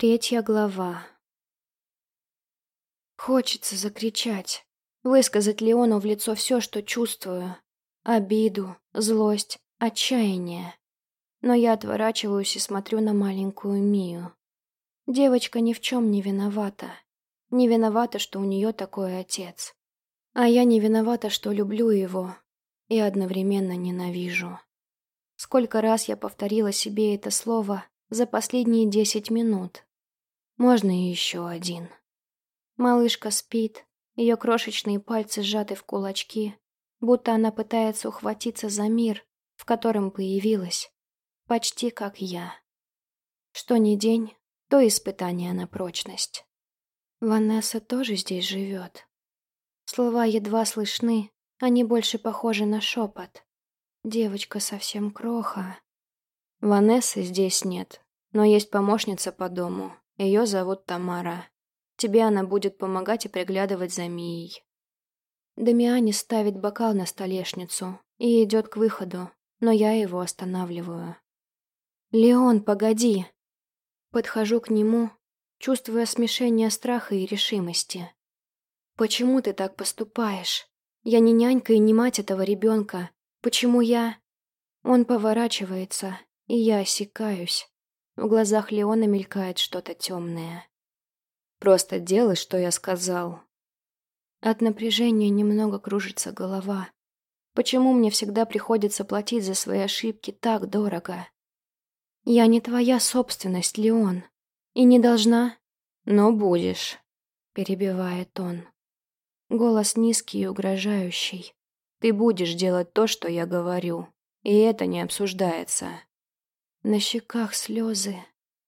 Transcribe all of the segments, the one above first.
Третья глава. Хочется закричать, высказать Леону в лицо все, что чувствую. Обиду, злость, отчаяние. Но я отворачиваюсь и смотрю на маленькую Мию. Девочка ни в чем не виновата. Не виновата, что у нее такой отец. А я не виновата, что люблю его и одновременно ненавижу. Сколько раз я повторила себе это слово за последние десять минут. Можно и еще один. Малышка спит, ее крошечные пальцы сжаты в кулачки, будто она пытается ухватиться за мир, в котором появилась, почти как я. Что ни день, то испытание на прочность. Ванесса тоже здесь живет. Слова едва слышны, они больше похожи на шепот. Девочка совсем кроха. Ванессы здесь нет, но есть помощница по дому. Ее зовут Тамара. Тебе она будет помогать и приглядывать за Мией. Дамиани ставит бокал на столешницу и идет к выходу, но я его останавливаю. «Леон, погоди!» Подхожу к нему, чувствуя смешение страха и решимости. «Почему ты так поступаешь? Я не нянька и не мать этого ребенка. Почему я...» Он поворачивается, и я осекаюсь. В глазах Леона мелькает что-то темное. «Просто делай, что я сказал». От напряжения немного кружится голова. Почему мне всегда приходится платить за свои ошибки так дорого? Я не твоя собственность, Леон. И не должна... Но будешь, перебивает он. Голос низкий и угрожающий. Ты будешь делать то, что я говорю. И это не обсуждается. На щеках слезы.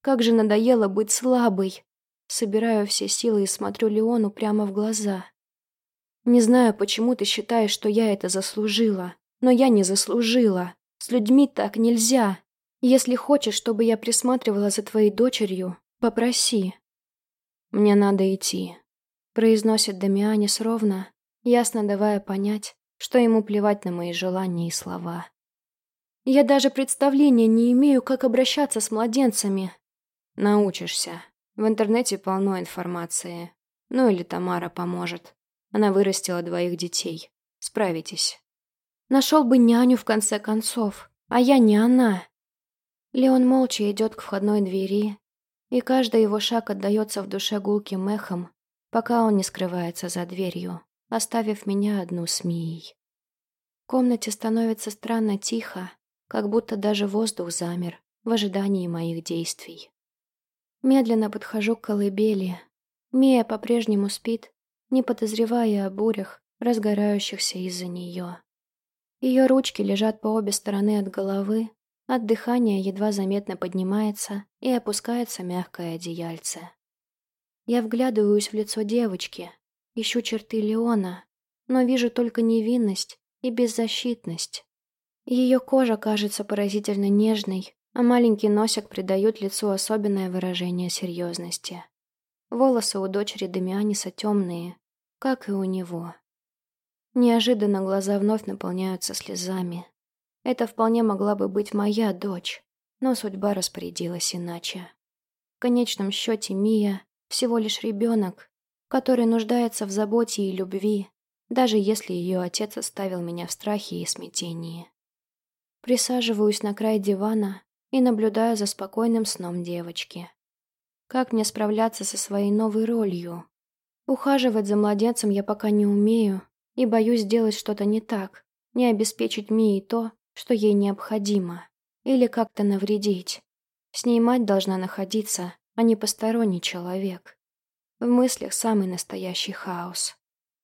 Как же надоело быть слабой. Собираю все силы и смотрю Леону прямо в глаза. Не знаю, почему ты считаешь, что я это заслужила. Но я не заслужила. С людьми так нельзя. Если хочешь, чтобы я присматривала за твоей дочерью, попроси. Мне надо идти. Произносит Дамианис ровно, ясно давая понять, что ему плевать на мои желания и слова. Я даже представления не имею, как обращаться с младенцами. Научишься. В интернете полно информации. Ну или Тамара поможет. Она вырастила двоих детей. Справитесь. Нашел бы няню в конце концов, а я не она. Леон молча идет к входной двери, и каждый его шаг отдается в душе гулким эхом, пока он не скрывается за дверью, оставив меня одну с Мией. В комнате становится странно тихо, как будто даже воздух замер в ожидании моих действий. Медленно подхожу к колыбели. Мия по-прежнему спит, не подозревая о бурях, разгорающихся из-за нее. Ее ручки лежат по обе стороны от головы, от дыхания едва заметно поднимается и опускается мягкое одеяльце. Я вглядываюсь в лицо девочки, ищу черты Леона, но вижу только невинность и беззащитность. Ее кожа кажется поразительно нежной, а маленький носик придает лицу особенное выражение серьезности. Волосы у дочери Демианиса темные, как и у него. Неожиданно глаза вновь наполняются слезами. Это вполне могла бы быть моя дочь, но судьба распорядилась иначе. В конечном счете Мия всего лишь ребенок, который нуждается в заботе и любви, даже если ее отец оставил меня в страхе и смятении. Присаживаюсь на край дивана и наблюдаю за спокойным сном девочки. Как мне справляться со своей новой ролью? Ухаживать за младенцем я пока не умею и боюсь сделать что-то не так, не обеспечить Мии то, что ей необходимо, или как-то навредить. С ней мать должна находиться, а не посторонний человек. В мыслях самый настоящий хаос.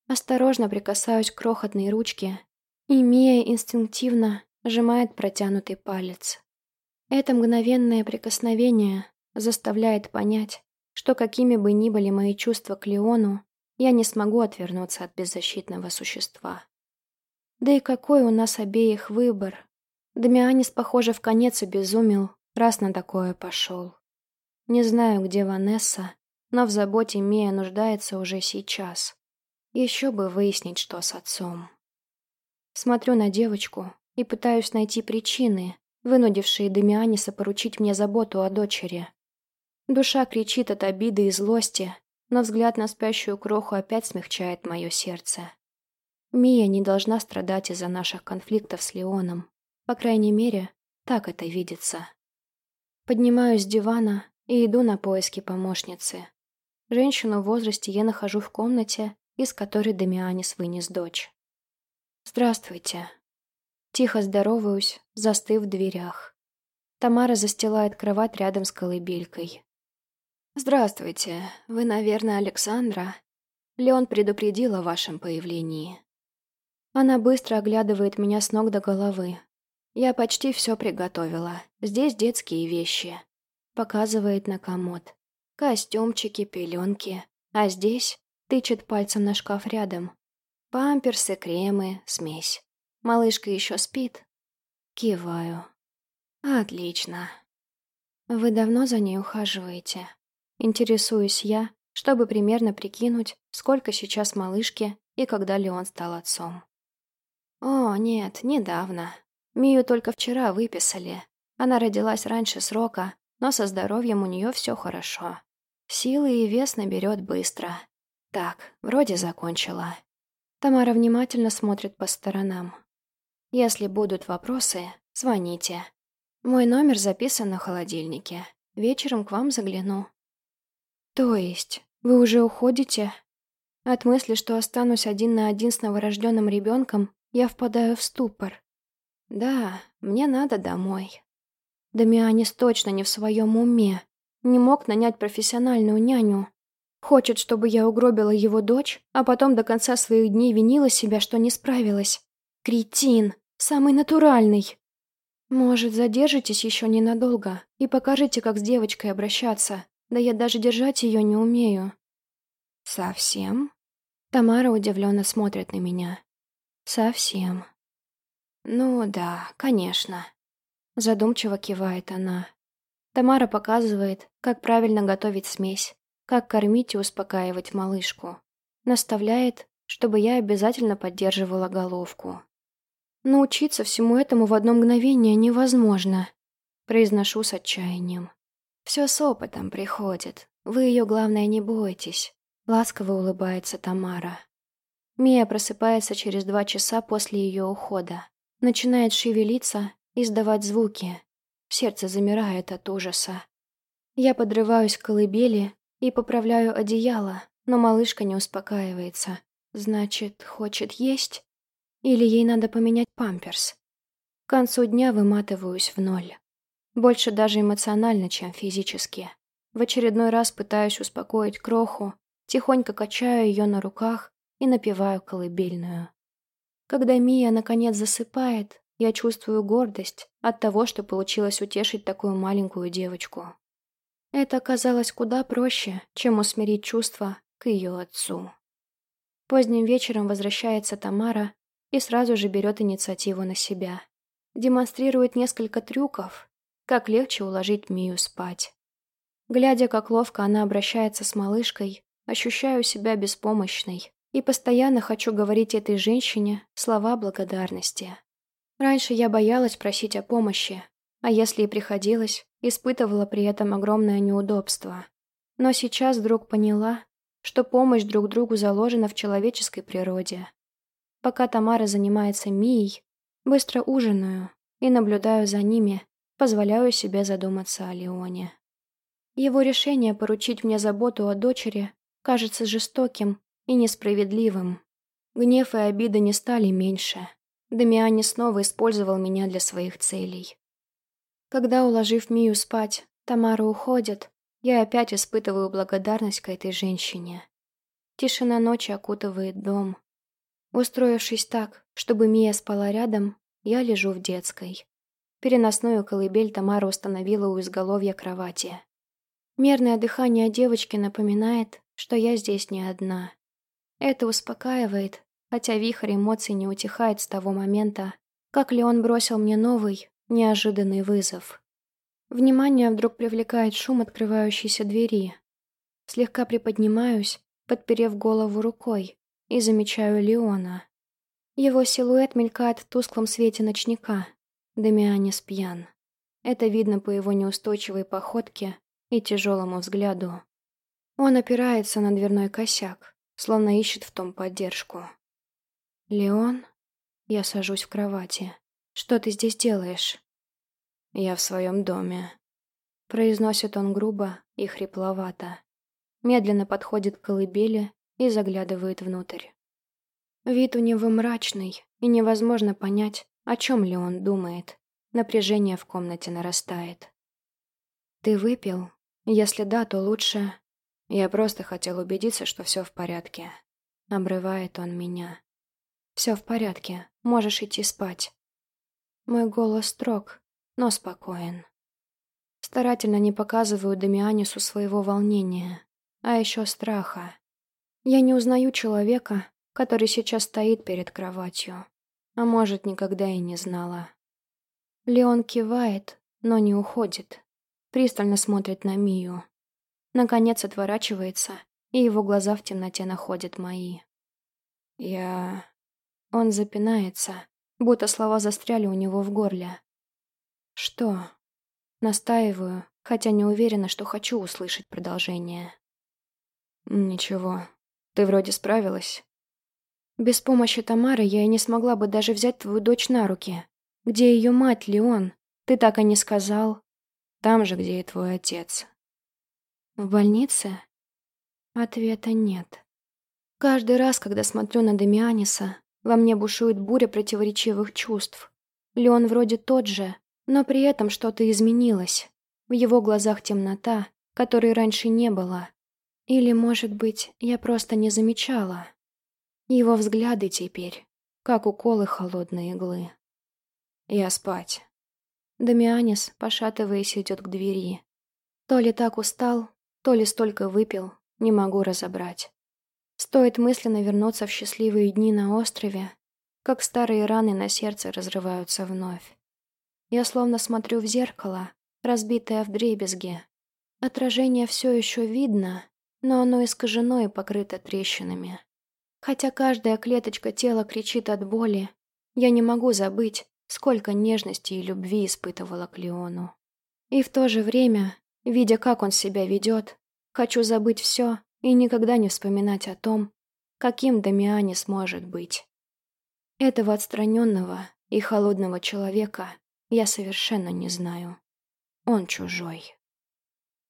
Осторожно прикасаюсь к крохотной ручке, и Мия инстинктивно сжимает протянутый палец. Это мгновенное прикосновение заставляет понять, что какими бы ни были мои чувства к Леону, я не смогу отвернуться от беззащитного существа. Да и какой у нас обеих выбор? Дамианис, похоже, в конец обезумел, раз на такое пошел. Не знаю, где Ванесса, но в заботе Мия нуждается уже сейчас. Еще бы выяснить, что с отцом. Смотрю на девочку, и пытаюсь найти причины, вынудившие Демианиса поручить мне заботу о дочери. Душа кричит от обиды и злости, но взгляд на спящую кроху опять смягчает мое сердце. Мия не должна страдать из-за наших конфликтов с Леоном. По крайней мере, так это видится. Поднимаюсь с дивана и иду на поиски помощницы. Женщину в возрасте я нахожу в комнате, из которой Дамианис вынес дочь. «Здравствуйте». Тихо здороваюсь, застыв в дверях. Тамара застилает кровать рядом с колыбелькой. «Здравствуйте. Вы, наверное, Александра?» Леон предупредил о вашем появлении. Она быстро оглядывает меня с ног до головы. Я почти все приготовила. Здесь детские вещи. Показывает на комод. Костюмчики, пеленки. А здесь тычет пальцем на шкаф рядом. Памперсы, кремы, смесь. Малышка еще спит? Киваю. Отлично. Вы давно за ней ухаживаете? Интересуюсь я, чтобы примерно прикинуть, сколько сейчас малышке и когда ли он стал отцом. О, нет, недавно. Мию только вчера выписали. Она родилась раньше срока, но со здоровьем у нее все хорошо. Силы и вес наберет быстро. Так, вроде закончила. Тамара внимательно смотрит по сторонам. Если будут вопросы, звоните. Мой номер записан на холодильнике. Вечером к вам загляну. «То есть, вы уже уходите?» От мысли, что останусь один на один с новорожденным ребенком, я впадаю в ступор. «Да, мне надо домой». Дамианис точно не в своем уме. Не мог нанять профессиональную няню. Хочет, чтобы я угробила его дочь, а потом до конца своих дней винила себя, что не справилась. Кретин. Самый натуральный. Может, задержитесь еще ненадолго и покажите, как с девочкой обращаться. Да я даже держать ее не умею. Совсем? Тамара удивленно смотрит на меня. Совсем. Ну да, конечно. Задумчиво кивает она. Тамара показывает, как правильно готовить смесь, как кормить и успокаивать малышку. Наставляет, чтобы я обязательно поддерживала головку. Научиться всему этому в одно мгновение невозможно, произношу с отчаянием. Все с опытом приходит. Вы ее, главное, не бойтесь. Ласково улыбается Тамара. Мия просыпается через два часа после ее ухода. Начинает шевелиться, издавать звуки. Сердце замирает от ужаса. Я подрываюсь к колыбели и поправляю одеяло, но малышка не успокаивается. Значит, хочет есть? Или ей надо поменять памперс? К концу дня выматываюсь в ноль. Больше даже эмоционально, чем физически. В очередной раз пытаюсь успокоить кроху, тихонько качаю ее на руках и напеваю колыбельную. Когда Мия наконец засыпает, я чувствую гордость от того, что получилось утешить такую маленькую девочку. Это оказалось куда проще, чем усмирить чувства к ее отцу. Поздним вечером возвращается Тамара и сразу же берет инициативу на себя. Демонстрирует несколько трюков, как легче уложить Мию спать. Глядя, как ловко она обращается с малышкой, ощущаю себя беспомощной и постоянно хочу говорить этой женщине слова благодарности. Раньше я боялась просить о помощи, а если и приходилось, испытывала при этом огромное неудобство. Но сейчас вдруг поняла, что помощь друг другу заложена в человеческой природе. Пока Тамара занимается Мией, быстро ужинаю и наблюдаю за ними, позволяю себе задуматься о Леоне. Его решение поручить мне заботу о дочери кажется жестоким и несправедливым. Гнев и обида не стали меньше. Дамиани снова использовал меня для своих целей. Когда, уложив Мию спать, Тамара уходит, я опять испытываю благодарность к этой женщине. Тишина ночи окутывает дом. Устроившись так, чтобы Мия спала рядом, я лежу в детской. Переносную колыбель Тамара установила у изголовья кровати. Мерное дыхание девочки напоминает, что я здесь не одна. Это успокаивает, хотя вихрь эмоций не утихает с того момента, как Леон бросил мне новый, неожиданный вызов. Внимание вдруг привлекает шум открывающейся двери. Слегка приподнимаюсь, подперев голову рукой, и замечаю Леона. Его силуэт мелькает в тусклом свете ночника, Дамианис пьян. Это видно по его неустойчивой походке и тяжелому взгляду. Он опирается на дверной косяк, словно ищет в том поддержку. «Леон?» Я сажусь в кровати. «Что ты здесь делаешь?» «Я в своем доме», — произносит он грубо и хрипловато. Медленно подходит к колыбели и заглядывает внутрь. Вид у него мрачный, и невозможно понять, о чем ли он думает. Напряжение в комнате нарастает. «Ты выпил? Если да, то лучше...» Я просто хотел убедиться, что все в порядке. Обрывает он меня. «Все в порядке, можешь идти спать». Мой голос строг, но спокоен. Старательно не показываю Дамианису своего волнения, а еще страха. Я не узнаю человека, который сейчас стоит перед кроватью, а может, никогда и не знала. Леон кивает, но не уходит. Пристально смотрит на Мию. Наконец отворачивается, и его глаза в темноте находят мои. Я... Он запинается, будто слова застряли у него в горле. Что? Настаиваю, хотя не уверена, что хочу услышать продолжение. Ничего. Ты вроде справилась. Без помощи Тамары я и не смогла бы даже взять твою дочь на руки. Где ее мать, Леон? Ты так и не сказал. Там же, где и твой отец. В больнице? Ответа нет. Каждый раз, когда смотрю на Демианиса, во мне бушует буря противоречивых чувств. Леон вроде тот же, но при этом что-то изменилось. В его глазах темнота, которой раньше не было. Или, может быть, я просто не замечала. Его взгляды теперь, как уколы холодной иглы. Я спать. Дамианис, пошатываясь, идет к двери. То ли так устал, то ли столько выпил, не могу разобрать. Стоит мысленно вернуться в счастливые дни на острове, как старые раны на сердце разрываются вновь. Я словно смотрю в зеркало, разбитое в дребезге. Отражение все еще видно, но оно искажено и покрыто трещинами. Хотя каждая клеточка тела кричит от боли, я не могу забыть, сколько нежности и любви испытывала к Леону. И в то же время, видя, как он себя ведет, хочу забыть все и никогда не вспоминать о том, каким Дамианис может быть. Этого отстраненного и холодного человека я совершенно не знаю. Он чужой.